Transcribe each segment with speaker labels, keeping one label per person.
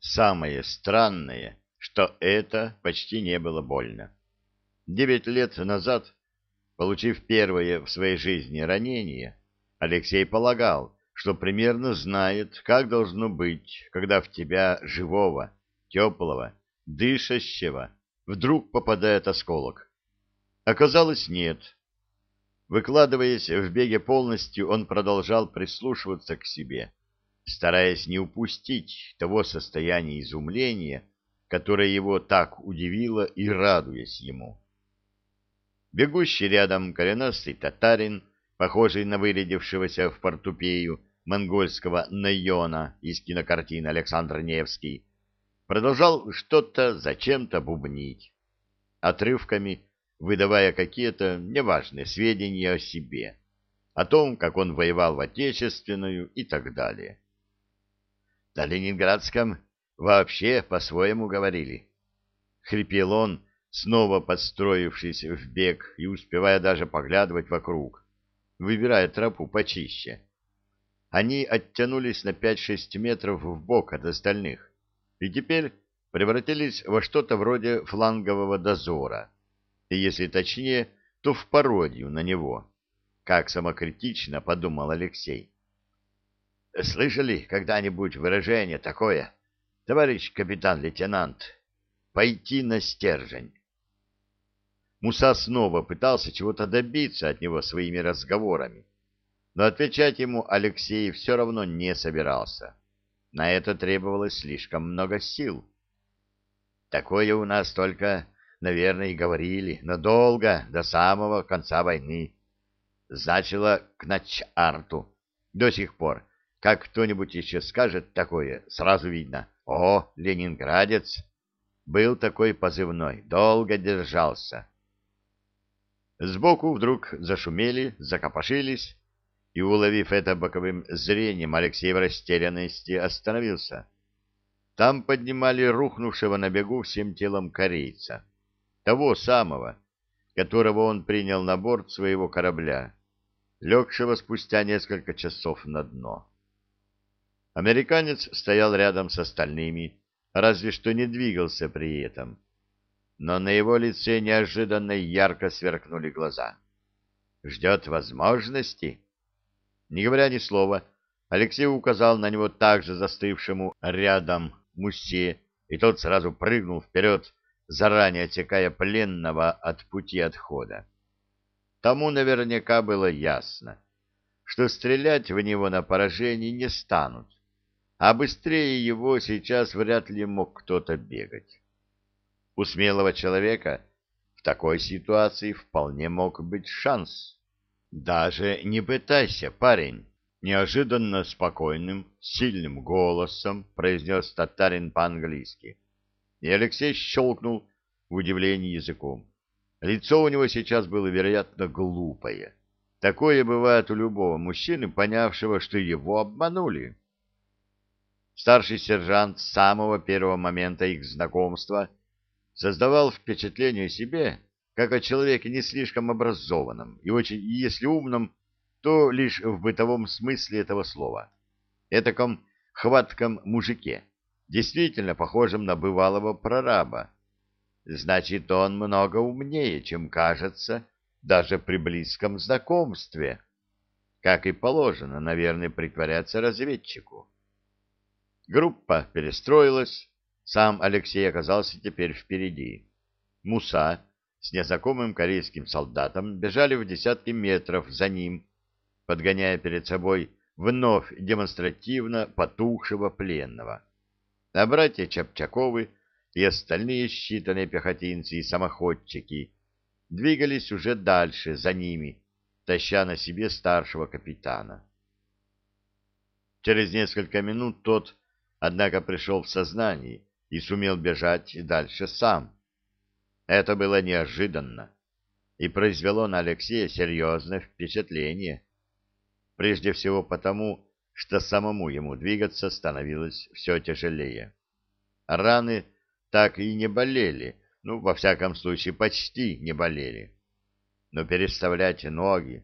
Speaker 1: Самое странное, что это почти не было больно. Девять лет назад, получив первое в своей жизни ранение, Алексей полагал, что примерно знает, как должно быть, когда в тебя живого, теплого, дышащего вдруг попадает осколок. Оказалось, нет. Выкладываясь в беге полностью, он продолжал прислушиваться к себе, стараясь не упустить того состояния изумления, которое его так удивило и радуясь ему. Бегущий рядом коренастый татарин, похожий на вырядившегося в портупею монгольского Найона из кинокартины Александр Невский, продолжал что-то зачем-то бубнить, отрывками выдавая какие-то неважные сведения о себе, о том, как он воевал в Отечественную и так далее. На Ленинградском вообще по-своему говорили. Хрипел он, снова подстроившись в бег и успевая даже поглядывать вокруг, выбирая тропу почище. Они оттянулись на пять-шесть метров в бок от остальных и теперь превратились во что-то вроде флангового дозора, и, если точнее, то в пародию на него, как самокритично подумал Алексей. Слышали когда-нибудь выражение такое, товарищ капитан-лейтенант? Пойти на стержень. Муса снова пытался чего-то добиться от него своими разговорами, но отвечать ему Алексей все равно не собирался. На это требовалось слишком много сил. Такое у нас только, наверное, и говорили, но долго, до самого конца войны. Значило к начарту. До сих пор как кто-нибудь еще скажет такое, сразу видно. О, ленинградец! Был такой позывной, долго держался. Сбоку вдруг зашумели, закопошились, и, уловив это боковым зрением, Алексей в растерянности остановился. Там поднимали рухнувшего на бегу всем телом корейца, того самого, которого он принял на борт своего корабля, легшего спустя несколько часов на дно. Американец стоял рядом с остальными, разве что не двигался при этом. Но на его лице неожиданно ярко сверкнули глаза. «Ждет возможности?» Не говоря ни слова, Алексей указал на него также застывшему рядом мусе, и тот сразу прыгнул вперед, заранее отсекая пленного от пути отхода. Тому наверняка было ясно, что стрелять в него на поражение не станут, а быстрее его сейчас вряд ли мог кто-то бегать. У смелого человека в такой ситуации вполне мог быть шанс. Даже не пытайся, парень, неожиданно спокойным, сильным голосом произнес татарин по-английски. И Алексей щелкнул в удивлении языком. Лицо у него сейчас было, вероятно, глупое. Такое бывает у любого мужчины, понявшего, что его обманули. Старший сержант с самого первого момента их знакомства создавал впечатление о себе, как о человеке не слишком образованном и очень, если умном, то лишь в бытовом смысле этого слова. Этаком хватком мужике, действительно похожем на бывалого прораба. Значит, он много умнее, чем кажется, даже при близком знакомстве. Как и положено, наверное, притворяться разведчику. Группа перестроилась, сам Алексей оказался теперь впереди. Муса с незнакомым корейским солдатом бежали в десятки метров за ним, подгоняя перед собой вновь демонстративно потухшего пленного. А братья Чапчаковы и остальные считанные пехотинцы и самоходчики двигались уже дальше за ними, таща на себе старшего капитана. Через несколько минут тот однако пришел в сознание и сумел бежать дальше сам. Это было неожиданно и произвело на Алексея серьезное впечатление. Прежде всего потому, что самому ему двигаться становилось все тяжелее. Раны так и не болели, ну, во всяком случае, почти не болели. Но переставлять ноги,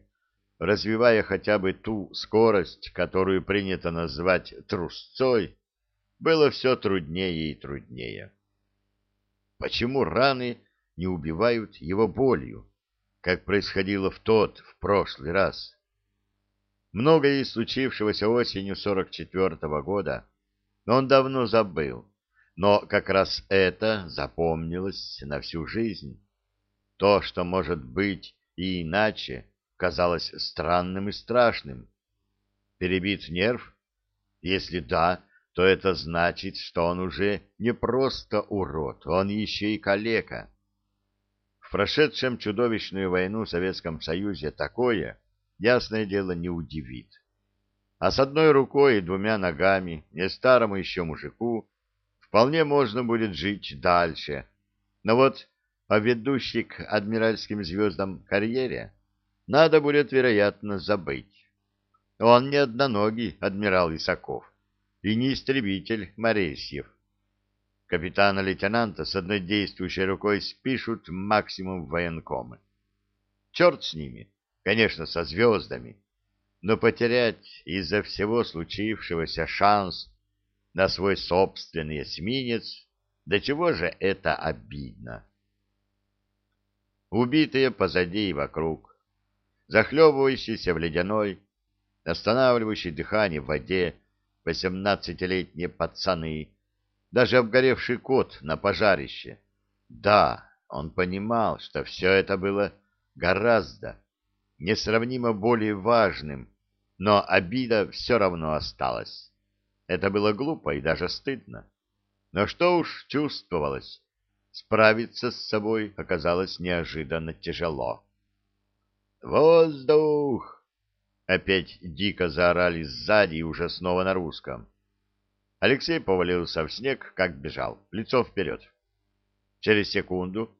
Speaker 1: развивая хотя бы ту скорость, которую принято назвать трусцой, было все труднее и труднее. Почему раны не убивают его болью, как происходило в тот, в прошлый раз? Многое из случившегося осенью 44 -го года он давно забыл, но как раз это запомнилось на всю жизнь. То, что может быть и иначе, казалось странным и страшным. Перебит нерв? Если да, то это значит, что он уже не просто урод, он еще и калека. В прошедшем чудовищную войну в Советском Союзе такое, ясное дело, не удивит. А с одной рукой и двумя ногами, не старому еще мужику, вполне можно будет жить дальше. Но вот о ведущей к адмиральским звездам карьере надо будет, вероятно, забыть. Он не одноногий адмирал Исаков и не истребитель Моресьев. Капитана-лейтенанта с одной действующей рукой спишут максимум военкомы. Черт с ними, конечно, со звездами, но потерять из-за всего случившегося шанс на свой собственный эсминец, до чего же это обидно. Убитые позади и вокруг, захлебывающиеся в ледяной, останавливающей дыхание в воде, восемнадцатилетние пацаны, даже обгоревший кот на пожарище. Да, он понимал, что все это было гораздо, несравнимо более важным, но обида все равно осталась. Это было глупо и даже стыдно. Но что уж чувствовалось, справиться с собой оказалось неожиданно тяжело. «Воздух!» Опять дико заорали сзади и уже снова на русском. Алексей повалился в снег, как бежал, лицо вперед. Через секунду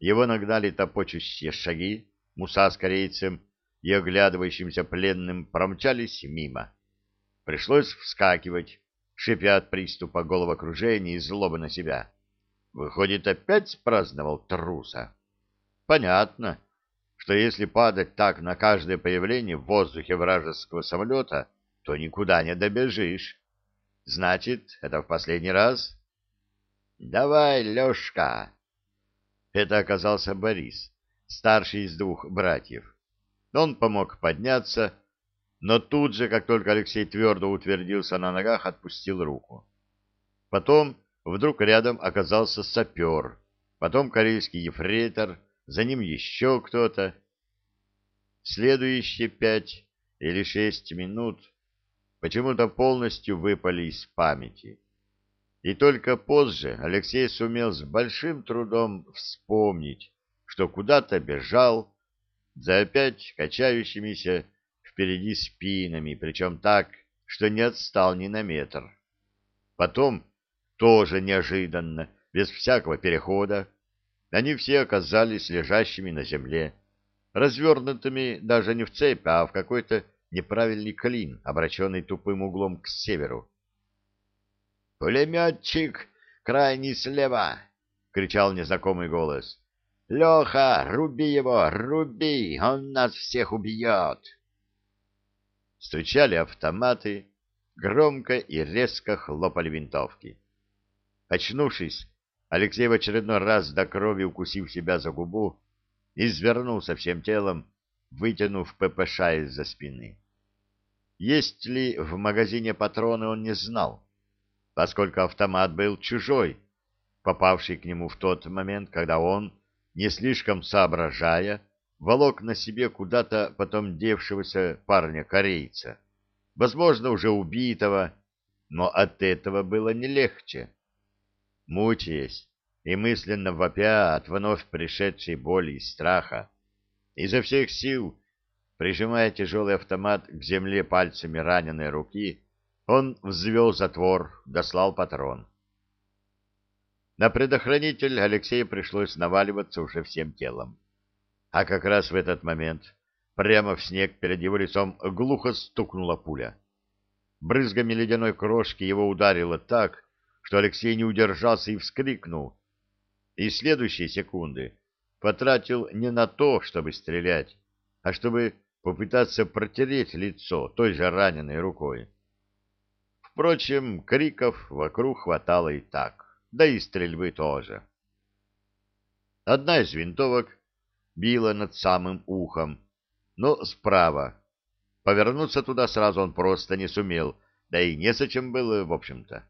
Speaker 1: его нагнали топочущие шаги, Муса с корейцем и оглядывающимся пленным промчались мимо. Пришлось вскакивать, шипя от приступа головокружения и злобы на себя. Выходит, опять праздновал труса. Понятно что если падать так на каждое появление в воздухе вражеского самолета, то никуда не добежишь. Значит, это в последний раз? Давай, Лешка. Это оказался Борис, старший из двух братьев. Он помог подняться, но тут же, как только Алексей твердо утвердился на ногах, отпустил руку. Потом вдруг рядом оказался сапер, потом корейский ефрейтор, за ним еще кто-то. Следующие пять или шесть минут почему-то полностью выпали из памяти. И только позже Алексей сумел с большим трудом вспомнить, что куда-то бежал за опять качающимися впереди спинами, причем так, что не отстал ни на метр. Потом, тоже неожиданно, без всякого перехода, они все оказались лежащими на земле, развернутыми даже не в цепь, а в какой-то неправильный клин, обращенный тупым углом к северу. «Пулеметчик, крайний слева!» — кричал незнакомый голос. «Леха, руби его, руби, он нас всех убьет!» Стучали автоматы, громко и резко хлопали винтовки. Очнувшись, Алексей в очередной раз до крови укусив себя за губу, извернулся всем телом, вытянув ППШ из-за спины. Есть ли в магазине патроны он не знал, поскольку автомат был чужой, попавший к нему в тот момент, когда он, не слишком соображая, волок на себе куда-то потом девшегося парня-корейца, возможно, уже убитого, но от этого было не легче мучаясь и мысленно вопя от вновь пришедшей боли и страха, изо всех сил, прижимая тяжелый автомат к земле пальцами раненой руки, он взвел затвор, дослал патрон. На предохранитель Алексею пришлось наваливаться уже всем телом. А как раз в этот момент прямо в снег перед его лицом глухо стукнула пуля. Брызгами ледяной крошки его ударило так, что Алексей не удержался и вскрикнул. И следующие секунды потратил не на то, чтобы стрелять, а чтобы попытаться протереть лицо той же раненой рукой. Впрочем, криков вокруг хватало и так, да и стрельбы тоже. Одна из винтовок била над самым ухом, но справа. Повернуться туда сразу он просто не сумел, да и незачем было, в общем-то.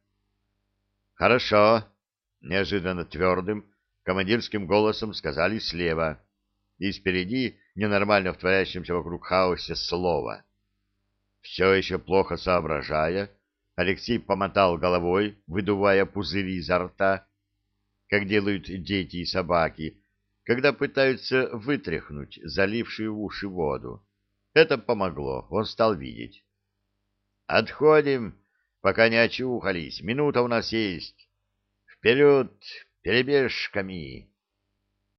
Speaker 1: «Хорошо», — неожиданно твердым, командирским голосом сказали слева, и спереди, ненормально в творящемся вокруг хаосе, слово. Все еще плохо соображая, Алексей помотал головой, выдувая пузыри изо рта, как делают дети и собаки, когда пытаются вытряхнуть залившую уши воду. Это помогло, он стал видеть. «Отходим, пока не очухались, минута у нас есть. Вперед, перебежками!»